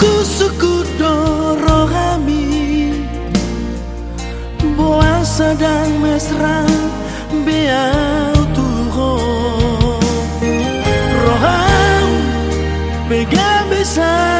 suku-suku dorohami Boa sedang mesra Biau tuho Roham Pegang bisa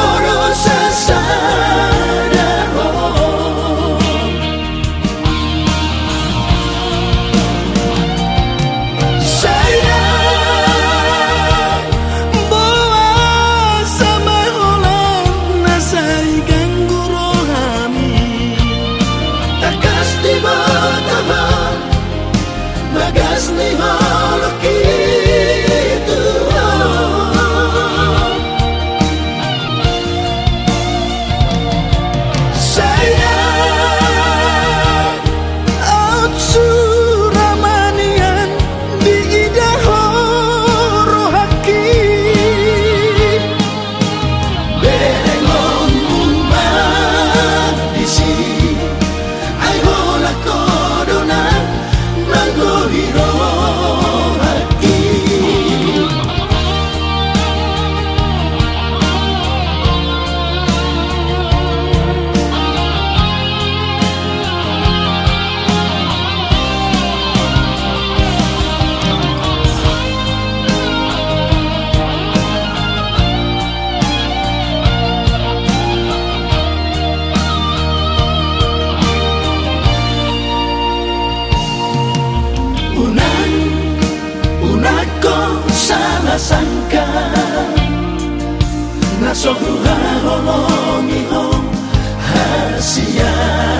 να σ' οδηγάγω νόμιγο ασιά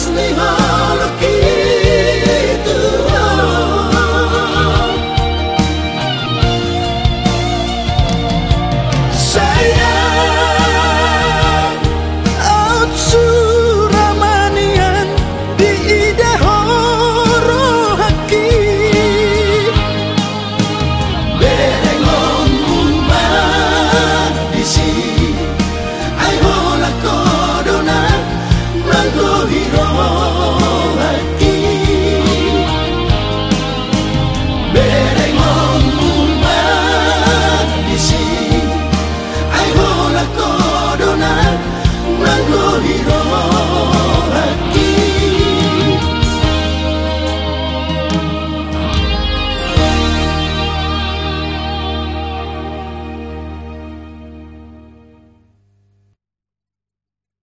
listening on.